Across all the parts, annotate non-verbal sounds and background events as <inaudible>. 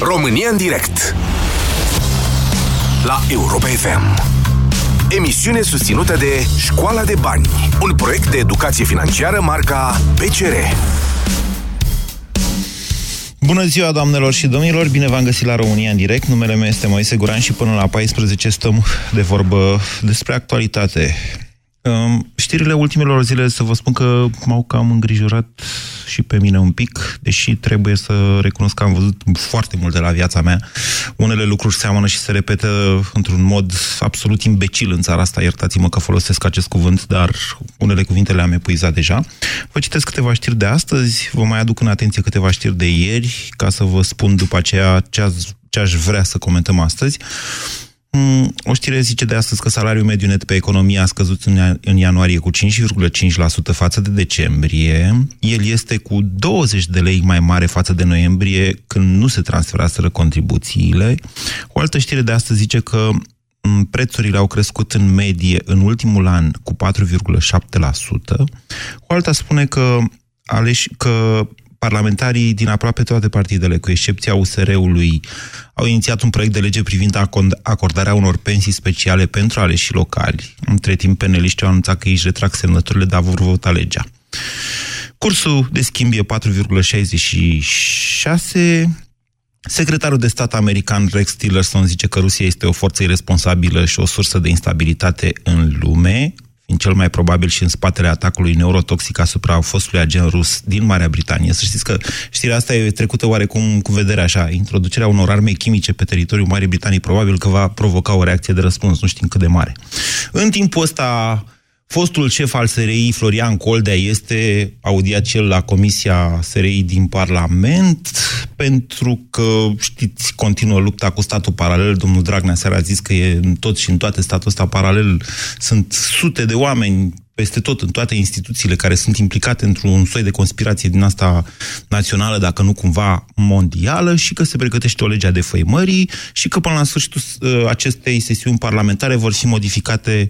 România în direct La Europa FM Emisiune susținută de Școala de Bani Un proiect de educație financiară marca PCR Bună ziua, doamnelor și domnilor! Bine v-am găsit la România în direct. Numele meu este Moise Guran și până la 14 stăm de vorbă despre actualitate. Știrile ultimelor zile, să vă spun că m-au cam îngrijorat și pe mine un pic, deși trebuie să recunosc că am văzut foarte multe la viața mea. Unele lucruri seamănă și se repetă într-un mod absolut imbecil în țara asta, iertați-mă că folosesc acest cuvânt, dar unele cuvinte le-am epuizat deja. Vă citesc câteva știri de astăzi, vă mai aduc în atenție câteva știri de ieri, ca să vă spun după aceea ce, ce aș vrea să comentăm astăzi. Mm, o știre zice de astăzi că salariul mediu net pe economie a scăzut în ianuarie cu 5,5% față de decembrie. El este cu 20 de lei mai mare față de noiembrie, când nu se transferaseră contribuțiile. O altă știre de astăzi zice că mm, prețurile au crescut în medie în ultimul an cu 4,7%. O alta spune că aleși, că parlamentarii din aproape toate partidele, cu excepția USR-ului, au inițiat un proiect de lege privind acordarea unor pensii speciale pentru aleși locali. Între timp, peneliștii au anunțat că ei își retrag semnăturile, dar vor vota legea. Cursul de schimb e 4,66. Secretarul de stat american Rex Tillerson zice că Rusia este o forță irresponsabilă și o sursă de instabilitate în lume fiind cel mai probabil și în spatele atacului neurotoxic asupra fostului agent rus din Marea Britanie. Să știți că știrea asta e trecută oarecum cu vederea așa. Introducerea unor arme chimice pe teritoriul Marii Britanii probabil că va provoca o reacție de răspuns, nu știm cât de mare. În timpul ăsta Fostul șef al SRI, Florian Coldea, este audiat cel la Comisia SRI din Parlament pentru că, știți, continuă lupta cu statul paralel. Domnul Dragnea seara a zis că e în tot și în toate statul ăsta paralel. Sunt sute de oameni peste tot, în toate instituțiile care sunt implicate într-un soi de conspirație din asta națională, dacă nu cumva mondială, și că se pregătește o lege a defăimării și că până la sfârșitul uh, acestei sesiuni parlamentare vor fi modificate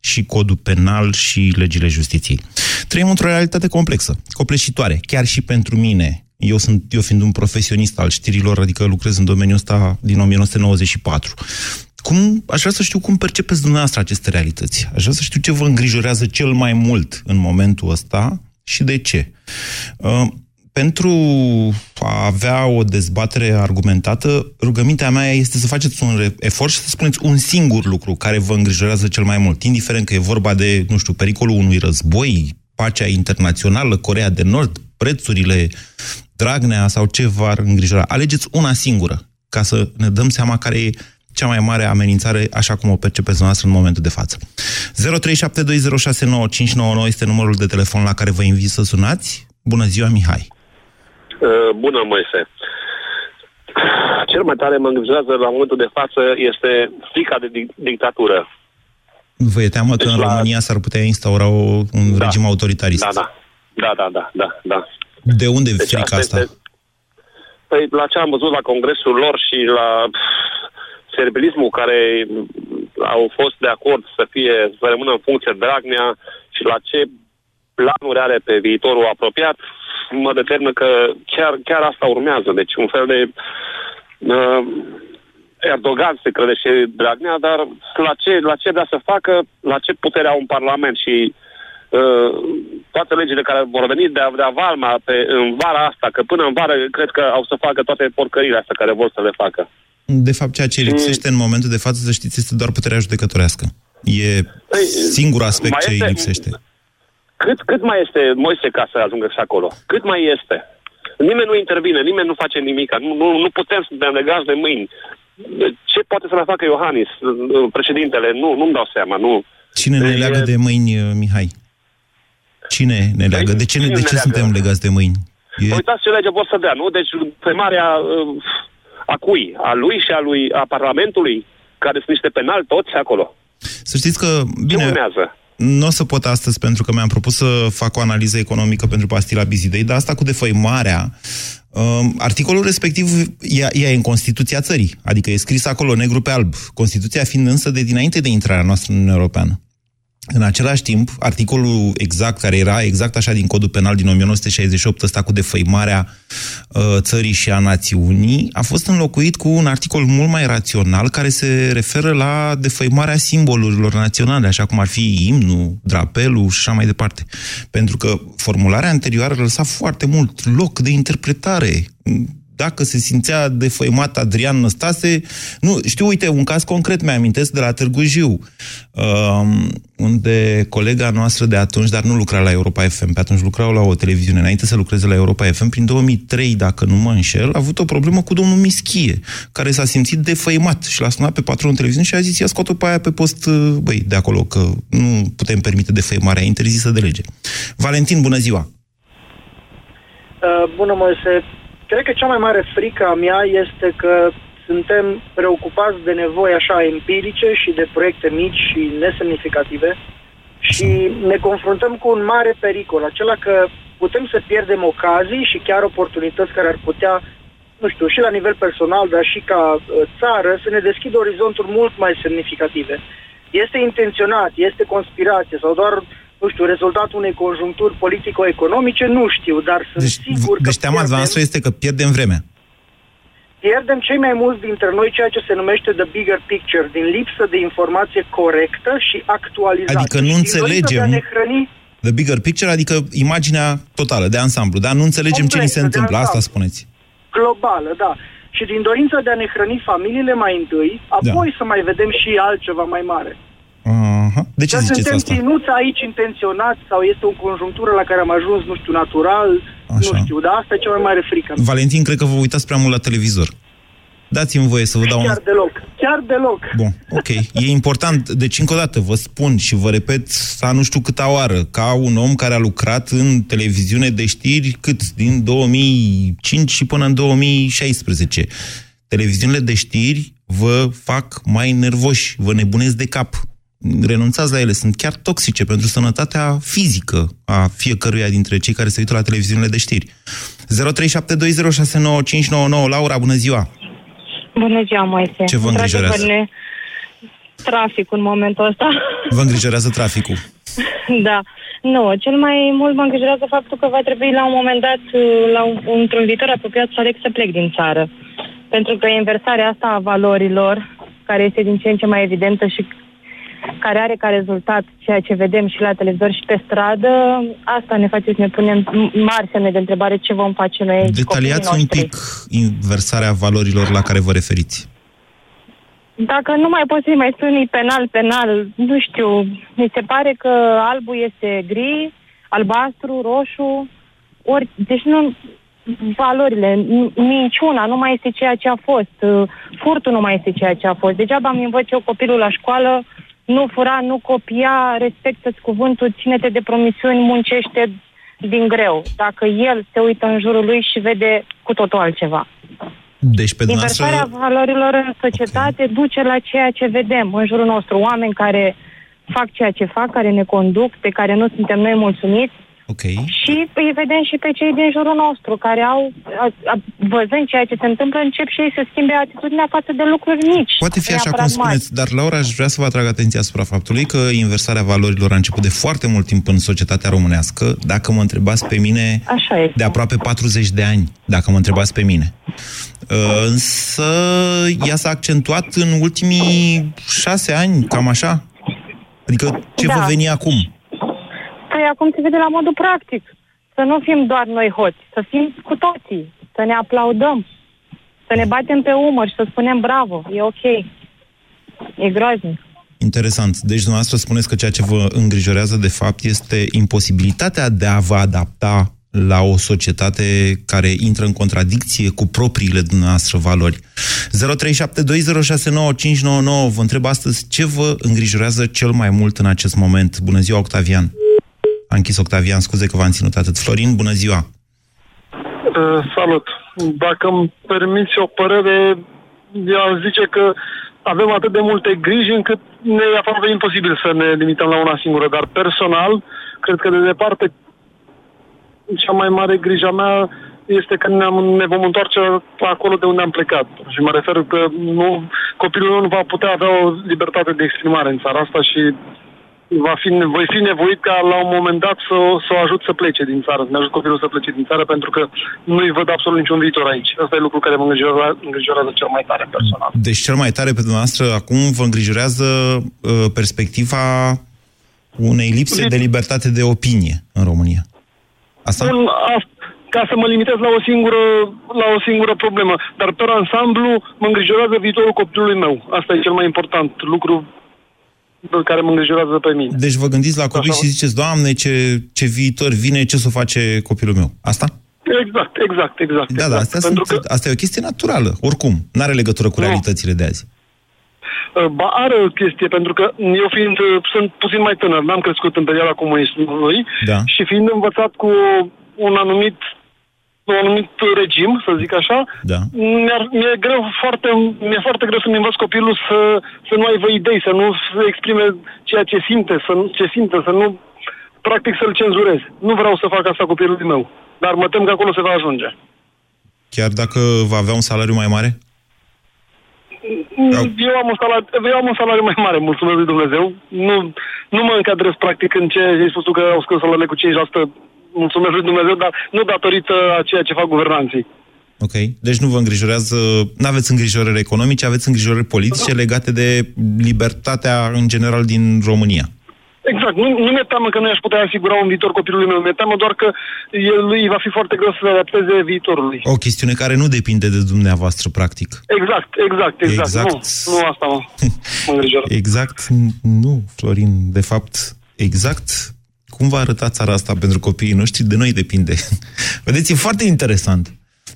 și codul penal și legile justiției. Trăim într-o realitate complexă, copleșitoare, chiar și pentru mine. Eu, sunt, eu fiind un profesionist al știrilor, adică lucrez în domeniul ăsta din 1994. Cum, aș vrea să știu cum percepeți dumneavoastră aceste realități. Aș vrea să știu ce vă îngrijorează cel mai mult în momentul ăsta și de ce. Uh, pentru a avea o dezbatere argumentată, rugămintea mea este să faceți un efort și să spuneți un singur lucru care vă îngrijorează cel mai mult, indiferent că e vorba de, nu știu, pericolul unui război, pacea internațională, Corea de Nord, prețurile, Dragnea sau ce v-ar îngrijora. Alegeți una singură, ca să ne dăm seama care e cea mai mare amenințare, așa cum o percepeți noastră în momentul de față. 0372069599 este numărul de telefon la care vă invit să sunați. Bună ziua, Mihai! Uh, bună, Moise. Cel mai tare mă îngrijorează la momentul de față este frica de dictatură. Vă e teamă deci că în la... România s-ar putea instaura o, un da. regim autoritarist? Da, da. Da, da, da, da, da. De unde deci frica asta? Este... Păi la ce am văzut la congresul lor și la servilismul care au fost de acord să fie, să rămână în funcție Dragnea și la ce planuri are pe viitorul apropiat, mă determină că chiar, chiar asta urmează. Deci un fel de uh, Erdogan se crede și Dragnea, dar la ce, la ce vrea să facă, la ce putere au un parlament și uh, toate legile care vor veni de, de Valma pe, în vara asta, că până în vară cred că au să facă toate porcările astea care vor să le facă. De fapt, ceea ce lipsește în momentul de față, să știți, este doar puterea judecătorească. E păi, singurul aspect ce îi lipsește. Cât, cât mai este Moise ca să ajungă și acolo? Cât mai este? Nimeni nu intervine, nimeni nu face nimic. Nu, nu, nu putem să ne legați de mâini. Ce poate să mai facă Iohannis, președintele? Nu, nu-mi dau seama. Nu. Cine ne leagă de mâini, Mihai? Cine ne păi, leagă? De ce, de ce suntem legați de mâini? E... Păi uitați ce lege vor să dea, nu? Deci marea uh, a cui? A lui și a lui a Parlamentului, care sunt niște penali toți acolo. Să știți că, bine, nu o să pot astăzi pentru că mi-am propus să fac o analiză economică pentru pastila Bizidei, dar asta cu defăimarea, um, articolul respectiv e, e în Constituția țării, adică e scris acolo negru pe alb, Constituția fiind însă de dinainte de intrarea noastră în Uniunea Europeană. În același timp, articolul exact, care era exact așa din codul penal din 1968, ăsta cu defăimarea uh, țării și a națiunii, a fost înlocuit cu un articol mult mai rațional care se referă la defăimarea simbolurilor naționale, așa cum ar fi imnul, drapelul și așa mai departe. Pentru că formularea anterioară lăsa foarte mult loc de interpretare dacă se simțea defăimat Adrian Năstase. Nu, știu, uite, un caz concret mi-amintesc de la Târgu Jiu, uh, unde colega noastră de atunci, dar nu lucra la Europa FM, pe atunci lucrau la o televiziune, înainte să lucreze la Europa FM, prin 2003, dacă nu mă înșel, a avut o problemă cu domnul Mischie, care s-a simțit defăimat și l-a sunat pe patronul televiziunii și a zis, ia scot-o pe aia pe post, uh, băi, de acolo, că nu putem permite defăimarea, interzisă de lege. Valentin, bună ziua! Uh, bună, Moise. Cred că cea mai mare frică a mea este că suntem preocupați de nevoi așa empirice și de proiecte mici și nesemnificative și ne confruntăm cu un mare pericol, acela că putem să pierdem ocazii și chiar oportunități care ar putea, nu știu, și la nivel personal, dar și ca uh, țară, să ne deschidă orizonturi mult mai semnificative. Este intenționat, este conspirație sau doar nu știu, rezultatul unei conjuncturi politico-economice, nu știu, dar sunt deci, sigur că... Deci teama noastră este că pierdem vremea. Pierdem cei mai mulți dintre noi ceea ce se numește the bigger picture, din lipsă de informație corectă și actualizată. Adică nu și înțelegem... ne hrăni... The bigger picture, adică imaginea totală, de ansamblu, dar nu înțelegem Complet, ce ni se întâmplă, asta spuneți. Globală, da. Și din dorința de a ne hrăni familiile mai întâi, apoi da. să mai vedem și altceva mai mare. Uh-huh. De ce Dar ziceți suntem asta? ținuți aici intenționat sau este o conjunctură la care am ajuns, nu știu, natural, Așa. nu știu, dar asta e cea mai mare frică. Valentin, cred că vă uitați prea mult la televizor. Dați-mi voie să vă dau Chiar un... deloc, chiar deloc. Bun, ok. E important, deci încă o dată vă spun și vă repet sa nu știu câta oară, ca un om care a lucrat în televiziune de știri cât din 2005 și până în 2016. Televiziunile de știri vă fac mai nervoși, vă nebunesc de cap renunțați la ele, sunt chiar toxice pentru sănătatea fizică a fiecăruia dintre cei care se uită la televiziunile de știri. 0372069599 Laura, bună ziua! Bună ziua, Moise! Ce vă îngrijorează? Ne... Traficul în momentul ăsta. Vă îngrijorează traficul? <laughs> da. Nu, cel mai mult mă îngrijorează faptul că va trebui la un moment dat, la un, într-un viitor apropiat, să aleg să plec din țară. Pentru că inversarea asta a valorilor, care este din ce în ce mai evidentă și care are ca rezultat ceea ce vedem și la televizor și pe stradă, asta ne face să ne punem mari semne de întrebare ce vom face noi aici. Detaliați un pic inversarea valorilor la care vă referiți. Dacă nu mai poți să-i mai spui penal, penal, nu știu, mi se pare că albul este gri, albastru, roșu, ori, deci nu, valorile, minciuna nu mai este ceea ce a fost, furtul nu mai este ceea ce a fost. Degeaba am învăț eu copilul la școală nu fura, nu copia, respectă-ți cuvântul, ține-te de promisiuni, muncește din greu. Dacă el se uită în jurul lui și vede cu totul altceva. Deci, pe Inversarea dumneavoastră... valorilor în societate okay. duce la ceea ce vedem în jurul nostru. Oameni care fac ceea ce fac, care ne conduc, pe care nu suntem noi mulțumiți, Okay. Și îi vedem și pe cei din jurul nostru, care au, a, a, văzând ceea ce se întâmplă, încep și ei să schimbe atitudinea față de lucruri mici. Poate fi așa cum spuneți, mari. dar Laura, aș vrea să vă atrag atenția asupra faptului că inversarea valorilor a început de foarte mult timp în societatea românească. Dacă mă întrebați pe mine, așa este. de aproape 40 de ani, dacă mă întrebați pe mine. Uh, însă ea s-a accentuat în ultimii șase ani, cam așa? Adică ce da. vă veni acum? Păi acum se vede la modul practic. Să nu fim doar noi hoți, să fim cu toții, să ne aplaudăm, să ne batem pe umăr și să spunem bravo, e ok. E groaznic. Interesant. Deci dumneavoastră spuneți că ceea ce vă îngrijorează de fapt este imposibilitatea de a vă adapta la o societate care intră în contradicție cu propriile dumneavoastră valori. 0372069599 Vă întreb astăzi ce vă îngrijorează cel mai mult în acest moment. Bună ziua, Octavian! A închis Octavian, scuze că v-am ținut atât. Florin, bună ziua! Uh, salut! Dacă îmi permiți o părere, eu zice că avem atât de multe griji încât ne e aproape imposibil să ne limităm la una singură, dar personal, cred că de departe cea mai mare grija mea este că ne, ne vom întoarce acolo de unde am plecat. Și mă refer că nu, copilul nu va putea avea o libertate de exprimare în țara asta și va fi, voi fi nevoit ca la un moment dat să, să o ajut să plece din țară, să ne ajut copilul să plece din țară, pentru că nu-i văd absolut niciun viitor aici. Asta e lucru care mă îngrijorează, îngrijorează cel mai tare personal. Deci cel mai tare pe dumneavoastră acum vă îngrijorează uh, perspectiva unei lipse de libertate de opinie în România. Asta? Un, a, ca să mă limitez la o singură, la o singură problemă. Dar pe ansamblu mă îngrijorează viitorul copilului meu. Asta e cel mai important lucru care mă îngrijorează pe mine. Deci vă gândiți la copii Așa. și ziceți, Doamne, ce, ce viitor vine, ce să o face copilul meu. Asta? Exact, exact, exact. Da, exact. da, asta, sunt, că... asta e o chestie naturală, oricum. Nu are legătură cu nu. realitățile de azi. Uh, ba, are o chestie, pentru că eu fiind, uh, sunt puțin mai tânăr, n-am crescut în perioada comunismului da. și fiind învățat cu un anumit un anumit regim, să zic așa, da. mi-ar, mi-e, greu foarte, mi-e foarte greu să-mi învăț copilul să, să nu aibă idei, să nu se exprime ceea ce simte, să nu, ce simte, să nu, practic să-l cenzurez. Nu vreau să fac asta copilului meu, dar mă tem că acolo se va ajunge. Chiar dacă va avea un salariu mai mare? Eu am, un salariu, eu am un salariu mai mare, mulțumesc lui Dumnezeu. Nu, nu mă încadrez practic în ce ai spus tu că au scos salariile cu 5%, mulțumesc lui Dumnezeu, dar nu datorită a ceea ce fac guvernanții. Ok. Deci nu vă îngrijorează, nu aveți îngrijorări economice, aveți îngrijorări politice legate de libertatea în general din România. Exact. Nu, nu mi-e teamă că nu i-aș putea asigura un viitor copilului meu. Mi-e teamă doar că el, lui va fi foarte greu să se adapteze viitorului. O chestiune care nu depinde de dumneavoastră, practic. Exact, exact, exact. exact. Nu, nu asta mă, mă <laughs> Exact, nu, Florin. De fapt, exact cum va arăta țara asta pentru copiii noștri, de noi depinde. <laughs> Vedeți, e foarte interesant.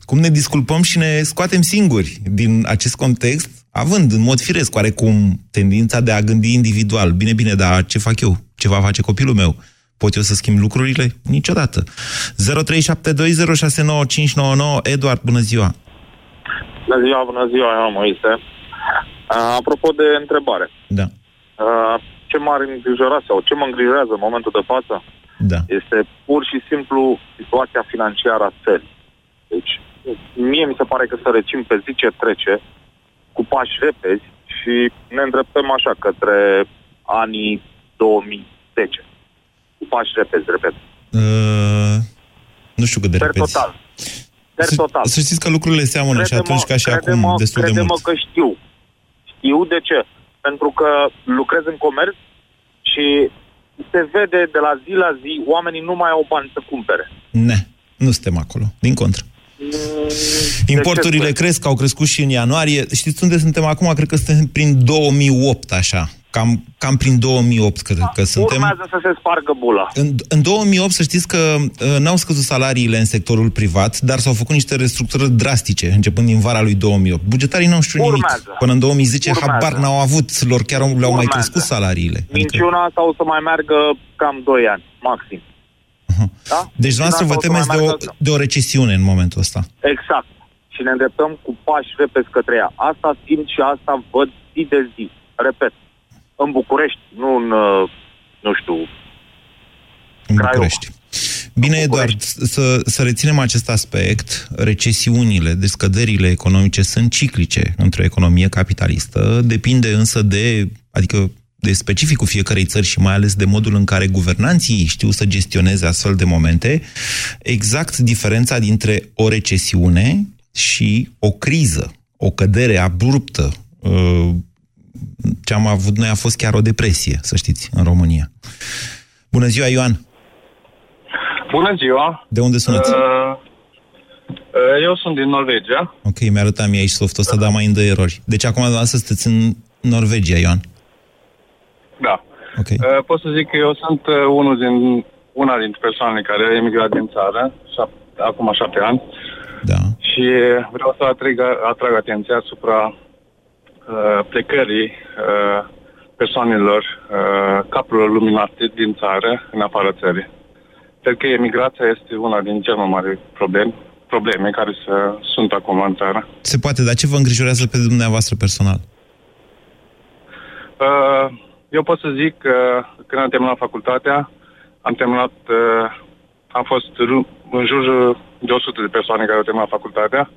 Cum ne disculpăm și ne scoatem singuri din acest context, având în mod firesc oarecum tendința de a gândi individual. Bine, bine, dar ce fac eu? Ce va face copilul meu? Pot eu să schimb lucrurile? Niciodată. 0372069599 Eduard, bună ziua! Bună ziua, bună ziua, eu Moise. Apropo de întrebare. Da. Uh, ce m-ar îngrijora sau ce mă îngrijorează în momentul de față da. este pur și simplu situația financiară a țării. Deci, mie mi se pare că să recim pe zi ce trece, cu pași repezi și ne îndreptăm așa către anii 2010. Cu pași repezi, repet. Uh, nu știu cât de per repezi. total. Per să, total. Să știți că lucrurile seamănă și atunci ca și acum destul de mult. că știu. Știu de ce pentru că lucrez în comerț și se vede de la zi la zi, oamenii nu mai au bani să cumpere. Ne, nu suntem acolo, din contră. Mm, Importurile cresc, au crescut și în ianuarie. Știți unde suntem acum? Cred că suntem prin 2008, așa. Cam, cam prin 2008, cred că suntem. Urmează să se spargă bula. În, în 2008, să știți că uh, n-au scăzut salariile în sectorul privat, dar s-au făcut niște restructurări drastice, începând din vara lui 2008. Bugetarii n-au știut nimic. Până în 2010, Urmează. habar n-au avut, lor chiar le-au Urmează. mai crescut salariile. Adică- Minciuna adică... sau să mai meargă cam 2 ani, maxim. Uh-huh. Da? Deci, dumneavoastră vă temeți de o, de o recesiune în momentul ăsta. Exact. Și ne îndreptăm cu pași repezi către ea. Asta simt și asta văd zi de zi. Repet, în București, nu în, uh, nu știu, în București. Bine, Eduard, să, să reținem acest aspect. Recesiunile, descăderile economice sunt ciclice într-o economie capitalistă, depinde însă de, adică de specificul fiecarei țări și mai ales de modul în care guvernanții știu să gestioneze astfel de momente, exact diferența dintre o recesiune și o criză, o cădere abruptă, uh, ce am avut noi a fost chiar o depresie, să știți, în România. Bună ziua, Ioan! Bună ziua! De unde sunați? Uh, uh, eu sunt din Norvegia. Ok, mi-arăta mie aici softul ăsta, dar mai îndă erori. Deci acum dumneavoastră sunteți în Norvegia, Ioan? Da. Okay. Uh, pot să zic că eu sunt uh, unul din, una dintre persoanele care a emigrat din țară, șap- acum șapte ani. Da. Și vreau să atrag, atrag atenția asupra Uh, plecării uh, persoanelor, uh, capurilor luminate din țară în afara țării. Cred că emigrația este una din cele mai mari probleme, probleme care să, sunt acum în țară. Se poate, dar ce vă îngrijorează pe dumneavoastră personal? Eu pot să zic că când am terminat facultatea, am terminat, am fost în jur de 100 de persoane care au terminat facultatea.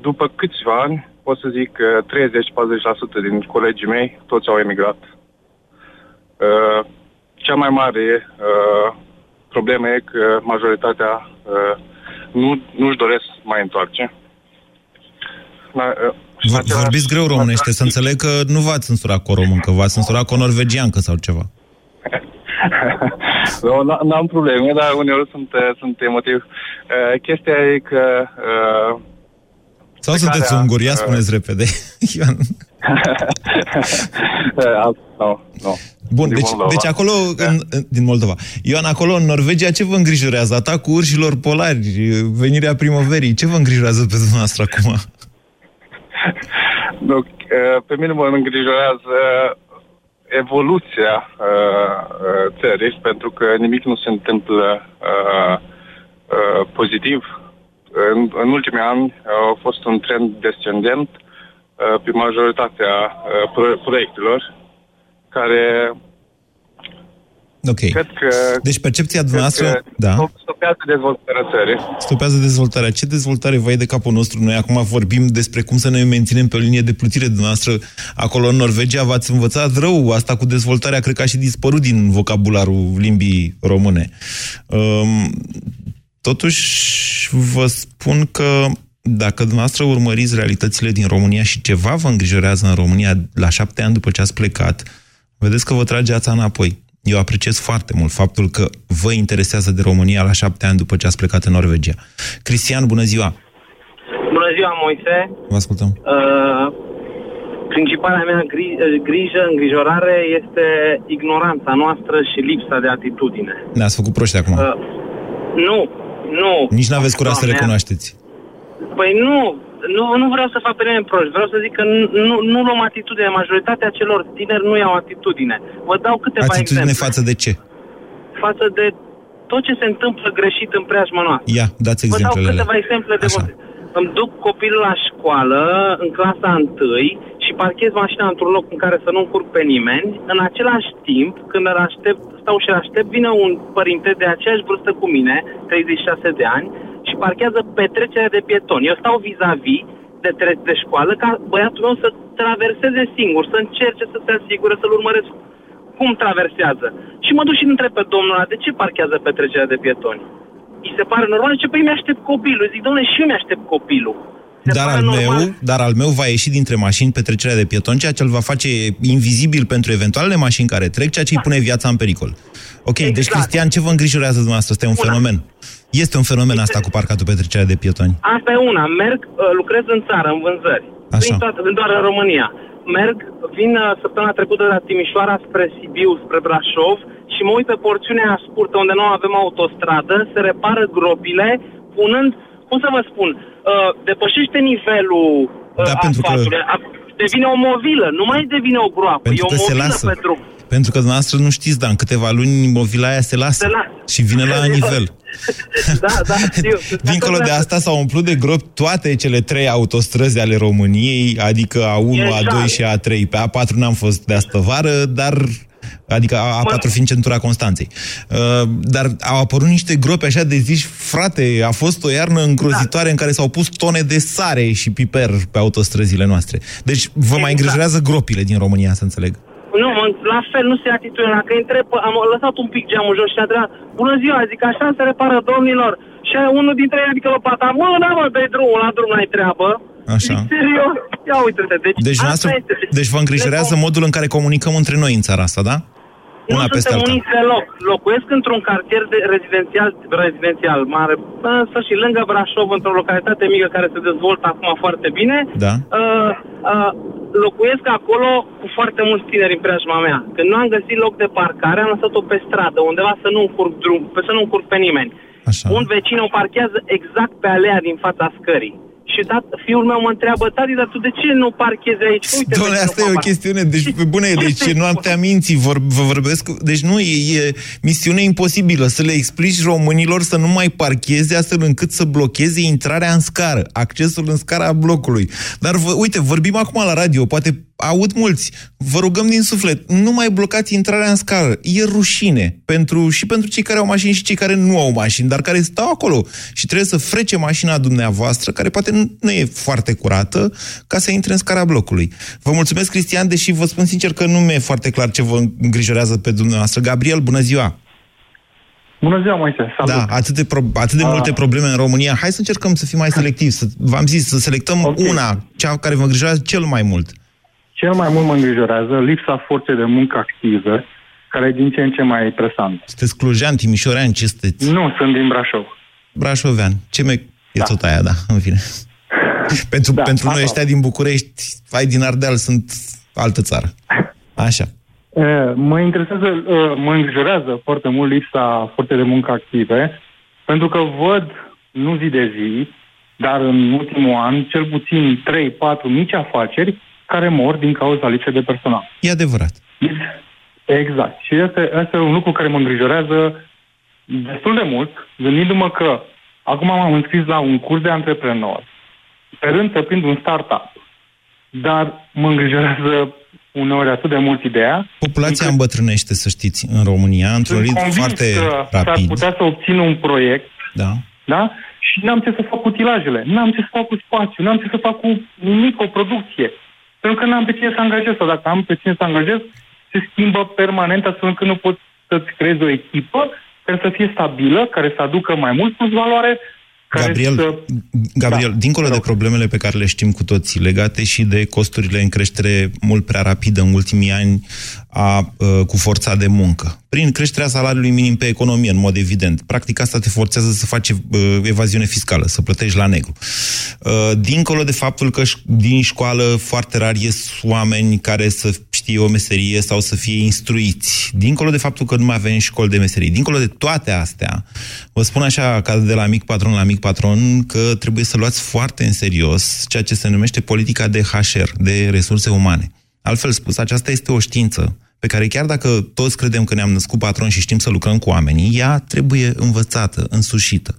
După câțiva ani, pot să zic că 30-40% din colegii mei toți au emigrat. uh, cea mai mare uh, problemă e că majoritatea uh, nu, nu-și doresc mai întoarce. La, uh, și în V- același- Vorbiți greu românește, să înțeleg că nu v-ați censurat cu o româncă, <laughs> v-ați censurat cu o norvegiancă sau ceva. <laughs> Nu, n- n-am probleme, dar uneori sunt, uh, sunt emotiv. Uh, chestia e că uh, Sau Plecarea, sunteți ungur, ia uh, spuneți repede. Ioan. uh, nu, nu. Bun, Din deci, Moldova. deci acolo, în, în- din Moldova. Ioan, acolo în Norvegia, ce vă îngrijorează? Atacul urșilor polari, venirea primăverii, ce vă îngrijorează pe dumneavoastră acum? <laughs> Nu, uh, pe mine mă îngrijorează evoluția uh, uh, țării, pentru că nimic nu se întâmplă uh, uh, pozitiv. În, în ultimii ani a fost un trend descendent uh, pe majoritatea uh, pro- proiectelor care Ok. cred că Deci percepția cred dumneavoastră, că da, stopează dezvoltarea țării. stopează dezvoltarea. Ce dezvoltare vai de capul nostru? Noi acum vorbim despre cum să ne menținem pe o linie de plutire dumneavoastră. Acolo în Norvegia v-ați învățat rău. Asta cu dezvoltarea cred că a și dispărut din vocabularul limbii române. Um, Totuși, vă spun că dacă dumneavoastră urmăriți realitățile din România și ceva vă îngrijorează în România la șapte ani după ce ați plecat, vedeți că vă trage ața înapoi. Eu apreciez foarte mult faptul că vă interesează de România la șapte ani după ce ați plecat în Norvegia. Cristian, bună ziua! Bună ziua, Moise. Vă ascultăm. Uh, principala mea gri- uh, grijă, îngrijorare este ignoranța noastră și lipsa de atitudine. Ne-ați făcut proști acum. Uh, nu, nu. Nici n-aveți curaj să Doamne, recunoașteți. Păi nu, nu, nu vreau să fac pe nimeni proști. Vreau să zic că nu, nu, nu luăm atitudine. Majoritatea celor tineri nu iau atitudine. Vă dau câteva Atitudine exemple. față de ce? față de tot ce se întâmplă greșit în preajma noastră. Ia, dați Vă dau exemplele. câteva exemple de Așa. vorbire. Îmi duc copilul la școală, în clasa 1 și parchez mașina într-un loc în care să nu încurc pe nimeni. În același timp, când îl aștept, stau și îl aștept, vine un părinte de aceeași vârstă cu mine, 36 de ani, și parchează petrecerea de pietoni. Eu stau vis-a-vis de, tre- de școală ca băiatul meu să traverseze singur, să încerce să se asigure, să-l urmăresc cum traversează. Și mă duc și îl întreb pe domnul ăla, de ce parchează petrecerea de pietoni? îi se pare normal, ce păi mi-aștept copilul. Zic, domnule, și eu mi-aștept copilul. Se Dar pare al, normal. meu, dar al meu va ieși dintre mașini pe trecerea de pietoni, ceea ce îl va face invizibil pentru eventualele mașini care trec, ceea ce îi pune viața în pericol. Ok, Exact. deci Cristian, ce vă îngrijorează dumneavoastră? Este un Una. fenomen. Este un fenomen asta cu parcatul pe trecerea de pietoni. Asta e una. Merg, uh, lucrez în țară, în vânzări. Așa. Vin toată, doar în România. Merg, vin uh, săptămâna trecută de la Timișoara spre Sibiu, spre Brașov și mă uit pe porțiunea scurtă unde nu avem autostradă, se repară gropile, punând, cum să vă spun, uh, depășește nivelul uh, Da, pentru că- asfaltului. A- Devine o movilă, nu mai devine o groapă, Pentru e o că se movilă lasă. pe drum. Pentru că dumneavoastră nu știți, dar în câteva luni movila aia se lasă Se lasă. și vine la <laughs> nivel. <laughs> Da, da, știu. Dincolo de asta s-au umplut de gropi toate cele trei autostrăzi ale României, adică A1, Exact. A2 și A3. Pe A4 n-am fost de astă vară, dar adică A4 fiind centura Constanței. Uh, dar au apărut niște gropi așa de zici, frate, a fost o iarnă îngrozitoare în care s-au pus tone de sare și piper pe autostrăzile noastre. Deci vă mai Exact. îngrijorează gropile din România, să înțeleg. Nu, mă, la fel, nu se atitudine. Dacă îi întreb, am lăsat un pic geamul jos și a întrebat, bună ziua, zic, așa se repară domnilor. Și unul dintre ei adică lopata, mă, da, mă, dai drumul, la drum n-ai treabă. Așa. Zic, serios? Ia uite-te, deci, Deci, asta noastră, este. deci vă îngrijorează Ne- modul în care comunicăm între noi în țara asta, da? Nu Una peste suntem alta. uniți deloc. Locuiesc într-un cartier de rezidențial, rezidențial mare, însă și lângă Brașov, într-o localitate mică care se dezvoltă acum foarte bine. Da. Uh, uh, locuiesc acolo cu foarte mulți tineri în preajma mea. Când nu am găsit loc de parcare, am lăsat-o pe stradă, undeva să nu încurc drum, pe să nu încurc pe nimeni. Așa. Un vecin o parchează exact pe alea din fața scării. Și dat, fiul meu mă întreabă, tati, dar tu de ce nu parchezi aici? Uite, Doamne, vecinul asta e mă o par- chestiune, deci pe <laughs> bune, Ce deci să-i nu am spun? te minții, vor, vă vorbesc, cu- deci nu, e, e misiune imposibilă să le explici românilor să nu mai parcheze astfel încât să blocheze intrarea în scară, accesul în scara blocului. Dar vă, uite, vorbim acum la radio, poate aud mulți. Vă rugăm din suflet, nu mai blocați intrarea în scară. E rușine pentru, și pentru cei care au mașini și cei care nu au mașini, dar care stau acolo și trebuie să frece mașina dumneavoastră, care poate nu e foarte curată, ca să intre în scara blocului. Vă mulțumesc, Cristian, deși vă spun sincer că nu mi-e foarte clar ce vă îngrijorează pe dumneavoastră. Gabriel, bună ziua! Bună ziua, Moise. Salut. Da, atât de, pro- atât de Ah. multe probleme în România. Hai să încercăm să fim mai <laughs> selectivi. Să, v-am zis, să selectăm Ok. una, cea care vă îngrijorează cel mai mult. Cel mai mult mă îngrijorează lipsa forței de muncă active, care e din ce în ce mai presant. Sunteți clujean, timișorean, ce sunteți? Nu, sunt din Brașov. Brașovean. Ce me... E Da. tot aia, da, în fine. <laughs> pentru Da, pentru noi asta. ăștia din București, ai din Ardeal, sunt altă țară. Așa. E, Mă interesează, e, mă îngrijorează foarte mult lipsa forței de muncă active, pentru că văd, nu zi de zi, dar în ultimul an, cel puțin 3-4 mici afaceri care mor din cauza lipsei de personal. E adevărat. Exact. Și este, este un lucru care mă îngrijorează destul de mult, gândindu-mă că acum m-am înscris la un curs de antreprenor, sperând să prind un startup. Dar mă îngrijorează uneori atât de mult ideea. Populația îmbătrânește, să știți, în România, într-un Sunt ritm convins foarte că s-ar rapid. putea să obțin un proiect, Da. da? Și n-am ce să fac cu utilajele, n-am ce să fac cu spațiu, n-am ce să fac cu nimic, o producție. Pentru că n-am pe cine să angajez. Sau dacă am pe cine să angajez, se schimbă permanent astfel încât nu poți să-ți creezi o echipă care să fie stabilă, care să aducă mai mult plus valoare, care Gabriel, să... Gabriel Da, dincolo te de rog. problemele pe care le știm cu toții, legate și de costurile în creștere mult prea rapidă în ultimii ani a, uh, cu forța de muncă, prin creșterea salariului minim pe economie, în mod evident. Practic asta te forțează să faci uh, evaziune fiscală, să plătești la negru. Uh, dincolo de faptul că ș- din școală foarte rar ies oameni care să știe o meserie sau să fie instruiți, dincolo de faptul că nu mai avem școli de meserie, dincolo de toate astea, vă spun așa, ca de la mic patron la mic patron, că trebuie să luați foarte în serios ceea ce se numește politica de HR, de resurse umane. Altfel spus, aceasta este o știință pe care chiar dacă toți credem că ne-am născut patron și știm să lucrăm cu oamenii, ea trebuie învățată, însușită.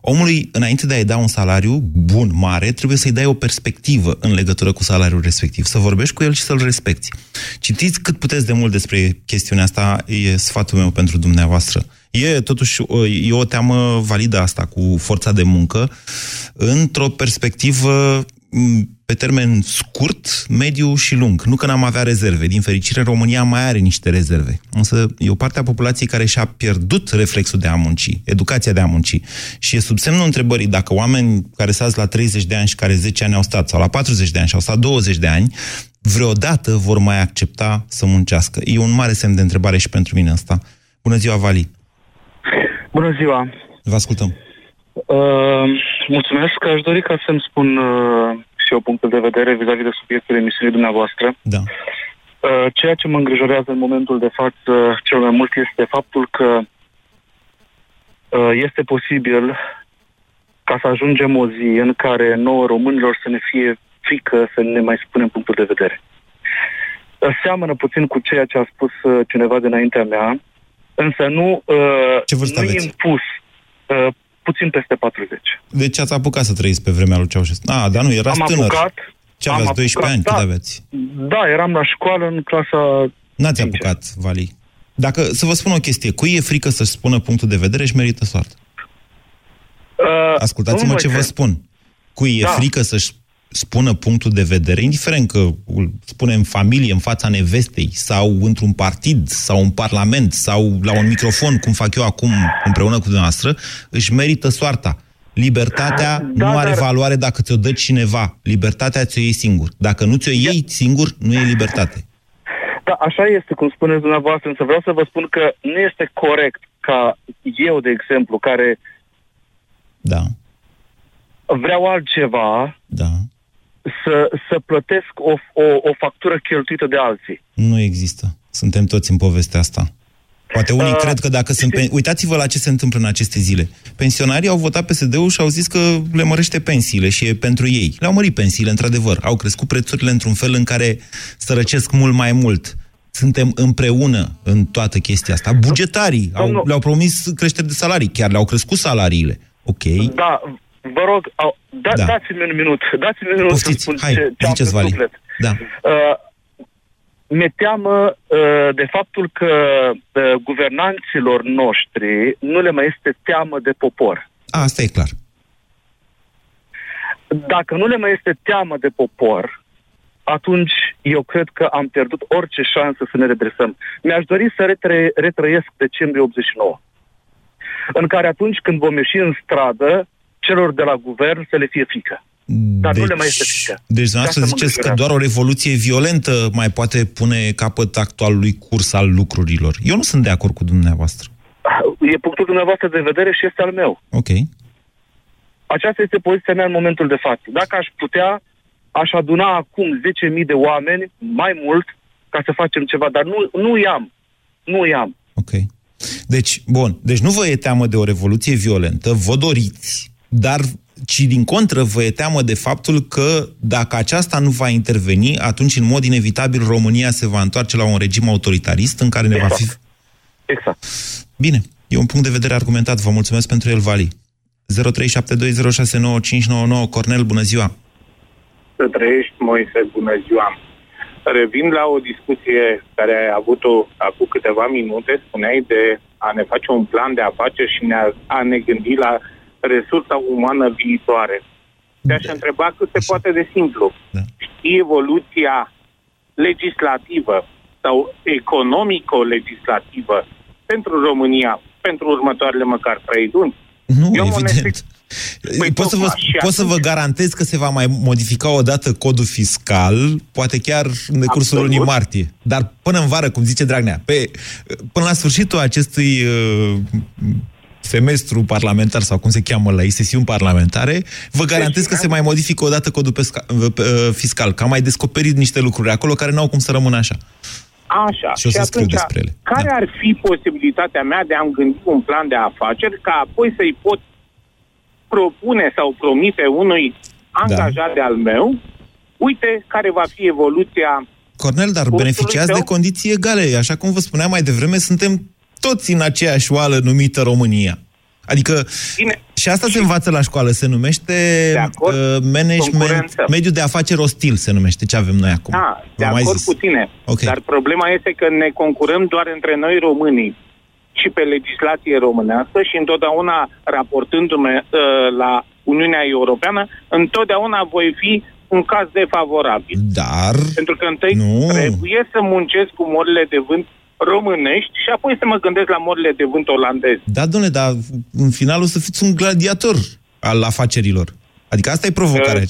Omului, înainte de a-i da un salariu bun, mare, trebuie să-i dai o perspectivă în legătură cu salariul respectiv, să vorbești cu el și să-l respecti. Citiți cât puteți de mult despre chestiunea asta, e sfatul meu pentru dumneavoastră. E totuși o, e o teamă validă asta cu forța de muncă într-o perspectivă m, pe termen scurt, mediu și lung. Nu că n-am avea rezerve. Din fericire, România mai are niște rezerve. Însă e o parte a populației care și-a pierdut reflexul de a munci, educația de a munci. Și e sub semnul întrebării dacă oameni care s la 30 de ani și care 10 ani au stat, sau la 40 de ani și au stat 20 de ani, vreodată vor mai accepta să muncească. E un mare semn de întrebare și pentru mine asta. Bună ziua, Vali! Bună ziua! Vă ascultăm. Uh, mulțumesc. Aș dori ca să-mi spun uh, și eu punctul de vedere vis-a-vis de subiectul emisiunii dumneavoastră. Da. Uh, ceea ce mă îngrijorează în momentul de față cel mai mult este faptul că uh, este posibil ca să ajungem o zi în care nouă românilor să ne fie frică să ne mai spunem punctul de vedere. Uh, Seamănă puțin cu ceea ce a spus uh, cineva dinaintea mea, însă nu, uh, Ce vârstă nu aveți? impus. Uh, puțin peste 40. Deci ați apucat să trăiți pe vremea lui Ceaușescu. Ah, dar nu, erați am tânăr. apucat. Ce am aveți, 12 apucat, ani? Da, Cât aveți? da, eram la școală în clasa... N-ați apucat, Vali. Dacă, să vă spun o chestie, cui e frică să-și spună punctul de vedere și merită soartă. Uh, Ascultați-mă ce vă spun. Cui e Da. frică să-și spună punctul de vedere, indiferent că îl spune în familie, în fața nevestei, sau într-un partid, sau în parlament, sau la un microfon, cum fac eu acum împreună cu dumneavoastră, își merită soarta. Libertatea Da, nu are dar- valoare dacă ți-o dă cineva. Libertatea ți-o iei singur. Dacă nu ți-o iei singur, nu e libertate. Da, așa este, cum spuneți dumneavoastră, însă vreau să vă spun că nu este corect ca eu, de exemplu, care Da, vreau altceva, da. Să, să plătesc o, o, o factură cheltuită de alții. Nu există. Suntem toți în povestea asta. Poate unii uh, cred că dacă sunt... Pen... Uitați-vă la ce se întâmplă în aceste zile. Pensionarii au votat PSD-ul și au zis că le mărește pensiile și e pentru ei. Le-au mărit pensiile, într-adevăr. Au crescut prețurile într-un fel în care sărăcesc mult mai mult. Suntem împreună în toată chestia asta. Bugetarii au, Domnul- le-au promis creșteri de salarii. Chiar le-au crescut salariile. Ok. Da, vă rog, au, da, Da. da. dați-mi un minut, dați-mi un minut să Poftiți, spun hai, ce, ce am ziceți, pe Vali. suflet. Da. Uh, mi-e teamă uh, de faptul că uh, guvernanților noștri nu le mai este teamă de popor. A, asta e clar. Dacă nu le mai este teamă de popor, atunci eu cred că am pierdut orice șansă să ne redresăm. Mi-aș dori să retre- retrăiesc decembrie 89, în care atunci când vom ieși în stradă, celor de la guvern să le fie frică. Dar deci, nu le mai este frică. Deci, dumneavoastră ziceți că doar o revoluție violentă mai poate pune capăt actualului curs al lucrurilor. Eu nu sunt de acord cu dumneavoastră. E punctul dumneavoastră de vedere și este al meu. Ok. Aceasta este poziția mea în momentul de față. Dacă aș putea, aș aduna acum 10.000 de oameni, mai mult, ca să facem ceva, dar nu, nu i-am. Nu i-am. Ok. Deci, bun, deci nu vă e teamă de o revoluție violentă, vă doriți, dar ci din contră vă e teamă de faptul că dacă aceasta nu va interveni, atunci în mod inevitabil România se va întoarce la un regim autoritarist în care ne exact. va fi... Exact. Bine, e un punct de vedere argumentat, vă mulțumesc pentru el, Vali. 0372069599 Cornel, bună ziua! Să trăiești, Moise, bună ziua! Revin la o discuție care ai avut-o acum câteva minute, spuneai de a ne face un plan de afaceri și ne a, a ne gândi la resursa umană viitoare. Te-aș da. întreba cât se poate de simplu. Da. Știi evoluția legislativă sau economico-legislativă pentru România pentru următoarele măcar trei luni? Nu, Eu mă evident. nesic- Păi pot, să vă, tocmai, și pot să vă atunci- garantez că se va mai modifica odată codul fiscal, poate chiar în decursul Absolut. lunii martie. Dar până în vară, cum zice Dragnea, pe, până la sfârșitul acestui uh, semestru parlamentar, sau cum se cheamă la ei, sesiuni parlamentare, vă garantez că se mai modifică odată codul pesca, uh, fiscal, că am mai descoperit niște lucruri acolo care n-au cum să rămână așa. Așa. Și o să scriu despre ele. Care Da. ar fi posibilitatea mea de a-mi gândi un plan de afaceri ca apoi să-i pot propune sau promite unui angajat de al meu, uite care va fi evoluția Cornel, dar Postului beneficiați tău? de condiții egale. Așa cum vă spuneam mai devreme, suntem toți în aceeași oală numită România. Adică, Bine. și asta se învață la școală, se numește De acord. uh, management, Concurență. mediul de afaceri ostil, se numește, ce avem noi acum. Da, de V-am mai acord zis. cu tine. Ok. Dar problema este că ne concurăm doar între noi românii și pe legislație românească și întotdeauna raportându-mă uh, la Uniunea Europeană, întotdeauna voi fi un caz defavorabil. Dar, Pentru că întâi Nu. trebuie să muncesc cu morile de vânt românești și apoi să mă gândesc la morile de vânt olandezi. da, domnule, dar în final o să fiți un gladiator al afacerilor. Adică asta e provocarea.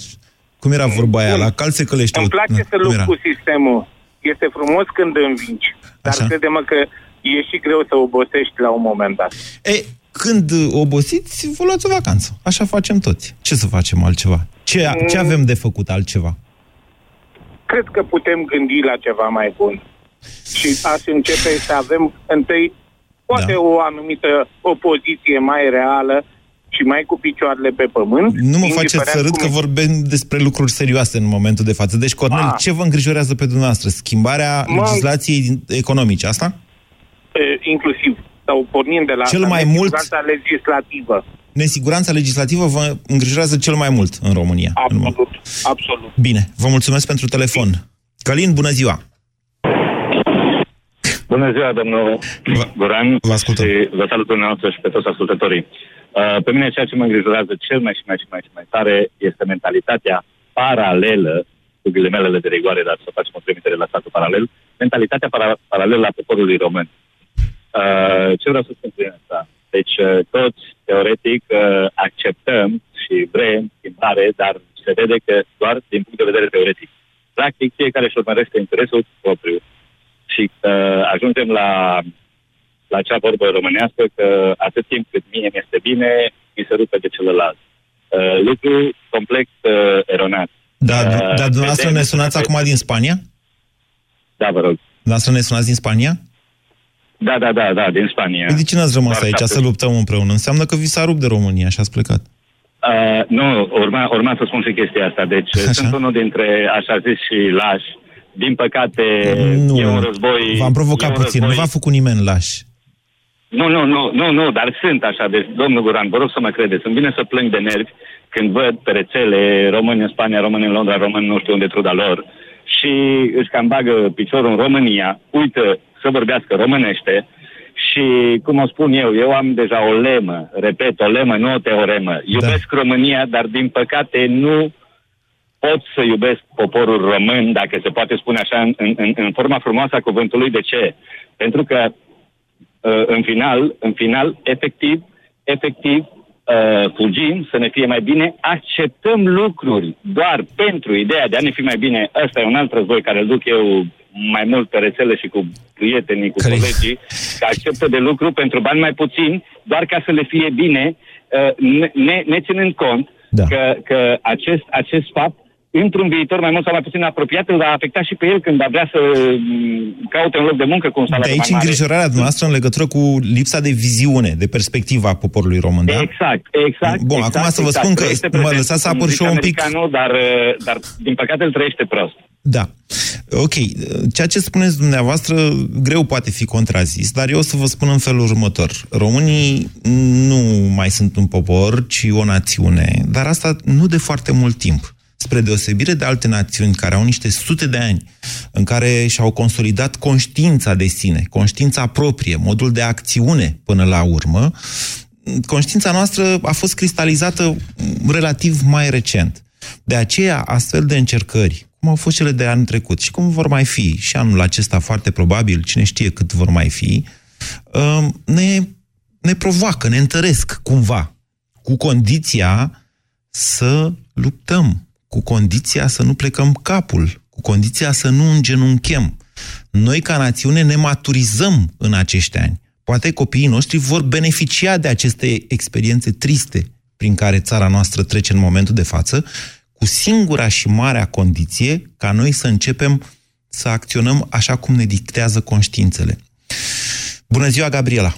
Cum era vorba aia? Bun. La cal se călește. Îmi o- place să cum lupt era? cu sistemul. Este frumos când învingi. Dar Așa. crede-mă că e și greu să obosești la un moment dat. E, când obosiți, vă luați o vacanță. Așa facem toți. Ce să facem altceva? Ce, ce Mm. avem de făcut altceva? Cred că putem gândi la ceva mai bun. Și aș începe să avem întâi poate Da. o anumită opoziție mai reală și mai cu picioarele pe pământ. Nu mă indiferent faceți să râd cum că e. vorbim despre lucruri serioase în momentul de față. Deci, Cornel, Ah. ce vă îngrijorează pe dumneavoastră? Schimbarea Mă- legislației economice, asta? E, inclusiv, sau pornind de la Cel asta, mai mult- nesiguranța legislativă. Nesiguranța legislativă vă îngrijorează cel mai mult în România. În mo- Absolut, absolut. Bine, vă mulțumesc pentru telefon. Călin, bună ziua! Bună ziua, domnul Vă- Guran. vă ascultăm. Și vă salut pe dumneavoastră și pe toți ascultătorii. Uh, pe mine ceea ce mă îngrijorează cel mai și mai și mai și mai tare este mentalitatea paralelă, cu ghilimelele de rigoare, dar să facem o trimitere la statul paralel, mentalitatea para- paralelă a poporului român. Uh, ce vreau să spun prin asta? Deci uh, toți, teoretic, uh, acceptăm și vrem schimbare, dar se vede că doar din punct de vedere teoretic. Practic, fiecare își urmărește interesul propriu și uh, ajungem la, la cea vorbă românească că atât timp cât mie mi este bine, mi se rupe de celălalt. Uh, lucru complet uh, eronat. Da, Uh, dar dumneavoastră vedem- ne sunați acum din Spania? Da, vă rog. Dumneavoastră ne sunați din Spania? Da, da, da, da, din Spania. Păi de ce n-ați rămas Doar aici șapte- să luptăm împreună? Înseamnă că vi s-a rupt de România și ați plecat. Uh, nu, urma, urma să spun și chestia asta. Deci Așa. Așa. sunt unul dintre, așa zis, și lași. Din păcate, nu, e un război... v-am provocat e un puțin, război- nu v-a făcut nimeni lași. Nu, nu, nu, nu, nu, dar sunt așa. Deci, domnul Guran, vă rog să mă credeți. Îmi vine să plâng de nervi când văd pe rețele români în Spania, români în Londra, români nu știu unde truda lor și își cam bagă piciorul în România, uită să vorbească românește și, cum o spun eu, eu am deja o lemă, repet, o lemă, nu o teoremă. Iubesc da. România, dar din păcate nu pot să iubesc poporul român, dacă se poate spune așa, în, în, în forma frumoasă a cuvântului. De ce? Pentru că, uh, în final, în final, efectiv, efectiv, uh, fugim să ne fie mai bine, acceptăm lucruri doar pentru ideea de a ne fi mai bine. Ăsta e un alt război care îl duc eu mai mult pe rețele și cu prietenii, cu care... colegii, că acceptă de lucru pentru bani mai puțini, doar ca să le fie bine, uh, ne, ne ținând cont da. că, că acest, acest fapt într-un viitor mai mult sau mai puțin apropiat, îl va afecta și pe el când va vrea să mm, caute un loc de muncă cu un salariu De aici mai mare. îngrijorarea noastră în legătură cu lipsa de viziune, de perspectiva poporului român, da? Exact, exact. Bun, exact, acum să vă exact. spun că Trăiește mă prezent, lăsați să cum apăr și zice eu un pic... americanul, Dar, dar, din păcate, îl trăiește prost. Da. Ok. Ceea ce spuneți dumneavoastră greu poate fi contrazis, dar eu o să vă spun în felul următor. Românii nu mai sunt un popor, ci o națiune, dar asta nu de foarte mult timp spre deosebire de alte națiuni care au niște sute de ani în care și-au consolidat conștiința de sine, conștiința proprie, modul de acțiune până la urmă, conștiința noastră a fost cristalizată relativ mai recent. De aceea, astfel de încercări, cum au fost cele de anul trecut și cum vor mai fi și anul acesta foarte probabil, cine știe cât vor mai fi, ne, ne provoacă, ne întăresc cumva, cu condiția să luptăm, cu condiția să nu plecăm capul, cu condiția să nu îngenunchem. Noi, ca națiune, ne maturizăm în acești ani. Poate copiii noștri vor beneficia de aceste experiențe triste prin care țara noastră trece în momentul de față, cu singura și marea condiție ca noi să începem să acționăm așa cum ne dictează conștiințele. Bună ziua, Gabriela!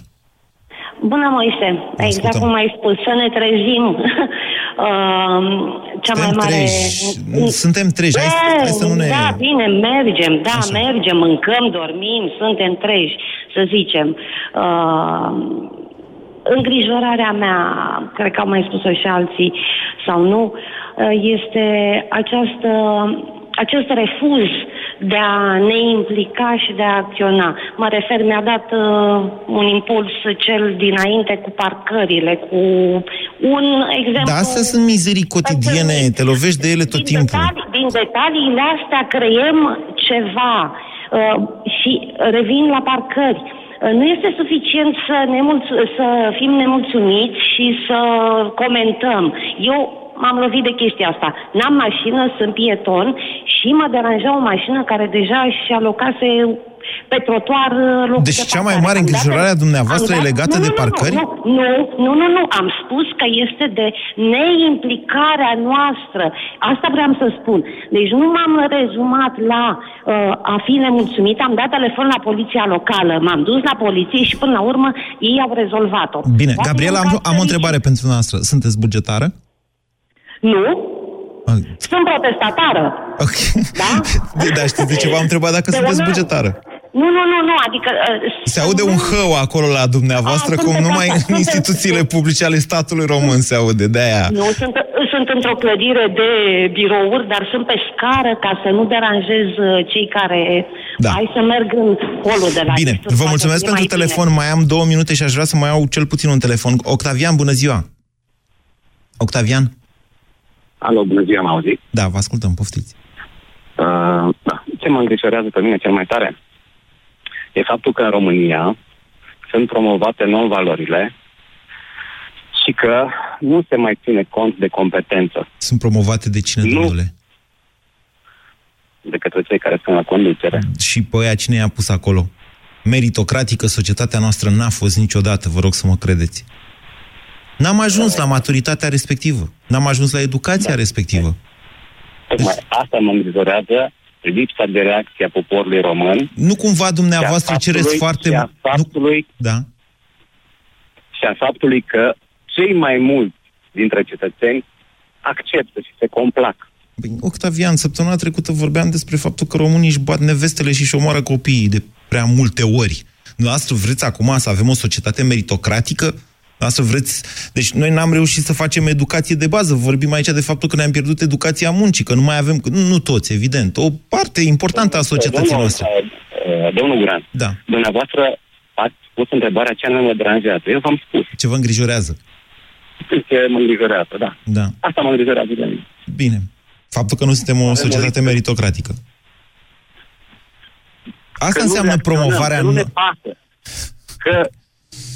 Bună, Moise! Exact cum ai spus, să ne trezim. <laughs> Uh, cea Suntem mai mare... treji. Suntem treji. Hai, hai să nu ne... Da, bine, mergem, da, Așa. mergem, mâncăm, dormim, suntem treji, să zicem. Uh, îngrijorarea mea, cred că au mai spus-o și alții sau nu, uh, este această, acest refuz de a ne implica și de a acționa. Mă refer, mi-a dat uh, un impuls cel dinainte cu parcările, cu un exemplu... Da, astea sunt mizerii cotidiene, te lovești de ele tot din timpul. Detalii, din detaliile astea creăm ceva uh, și revin la parcări. Uh, Nu este suficient să, nemulț- să fim nemulțumiți și să comentăm. Eu m-am lovit de chestia asta. N-am mașină, sunt pieton și mă deranja o mașină care deja și alocase pe trotuar uh, loc Deci de cea mai parcare. mare Am dat- îngrijorare a dumneavoastră am e dat- legată nu, de nu, nu, parcări? Nu, nu, nu, nu, nu. Am spus că este de neimplicarea noastră. Asta vreau să spun. Deci nu m-am rezumat la uh, a fi nemulțumit. Am dat telefon la poliția locală, m-am dus la poliție și până la urmă ei au rezolvat-o. Bine, Poate Gabriela, un am, caz am o întrebare pentru noastră. Sunteți bugetară? Nu. Ah. Sunt protestatară. Ok. Da? <laughs> De, da, știți de ce v-am întrebat dacă De sunteți una- bugetară? Nu, nu, nu, nu, adică... Uh, Se aude un hău acolo la dumneavoastră, A, cum sunteți numai așa, în sunteți- instituțiile publice ale statului român se aude, de-aia. Nu, sunt, sunt într-o clădire de birouri, dar sunt pe scară ca să nu deranjez uh, cei care... Da. Hai să merg în holul de la Bine, ei, să vă facă mulțumesc fie pentru mai telefon. bine. Mai am două minute și aș vrea să mai au cel puțin un telefon. Octavian, bună ziua! Octavian? Alo, bună ziua, mă auziți? Da, vă ascultăm, poftiți. Uh, da. Ce mă îngrijorează pe mine cel mai tare e faptul că în România sunt promovate non-valorile și că nu se mai ține cont de competență Sunt promovate de cine, Nu. domnule? de către cei care sunt la conducere. Și pe aia cine i-a pus acolo? Meritocratică societatea noastră n-a fost niciodată, vă rog să mă credeți. N-am ajuns la maturitatea respectivă. N-am ajuns la educația respectivă. Tocmai asta mă îngrijorează, lipsa de reacție a poporului român Nu cumva dumneavoastră și a cereți faptului- foarte... și a faptului, Da. și a faptului că cei mai mulți dintre cetățeni acceptă și se complac. Bine, Octavian, săptămâna trecută vorbeam despre faptul că românii își bat nevestele și își omoară copiii de prea multe ori. Noastră vreți acum să avem o societate meritocratică? Asta vreți... Deci noi n-am reușit să facem educație de bază. Vorbim aici de faptul că ne-am pierdut educația muncii, că nu mai avem... Nu, nu toți, evident. O parte importantă a societății domnul, noastre. uh, Domnul Guran, Da. dumneavoastră ați pus întrebarea ce anume mă deranjează. Eu v-am spus. Ce vă îngrijorează? Ce mă îngrijorează, da. Da. Asta mă îngrijorează de mine. Bine. Faptul că nu suntem o societate meritocratică. Asta Că nu înseamnă reacționăm, promovarea... Că nu ne no- pasă. Că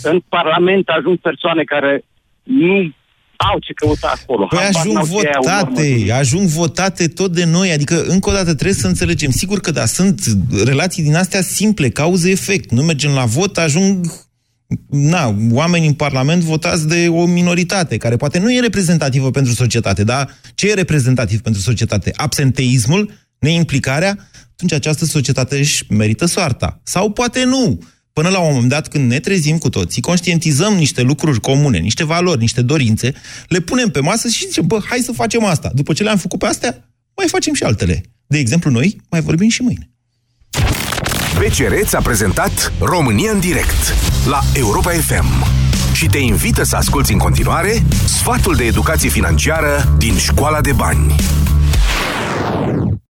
în Parlament ajung persoane care nu au ce căuta acolo. Păi Habar ajung n-au ce au în urmă. votate, ajung votate tot de noi, adică încă o dată trebuie să înțelegem. Sigur că da, sunt relații din astea simple, cauză-efect. Nu mergem la vot, ajung na, oameni în Parlament votați de o minoritate, care poate nu e reprezentativă pentru societate, dar ce e reprezentativ pentru societate? Absenteismul, neimplicarea, atunci această societate își merită soarta. Sau poate nu. Până la un moment dat, când ne trezim cu toții, conștientizăm niște lucruri comune, niște valori, niște dorințe, le punem pe masă și zicem, bă, hai să facem asta. După ce le-am făcut pe astea, mai facem și altele. De exemplu, noi mai vorbim și mâine. BCR ți-a prezentat România în direct la Europa FM și te invită să asculti în continuare sfatul de educație financiară din Școala de Bani.